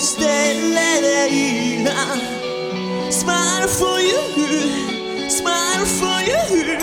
stelle i Smile for you, smile for you.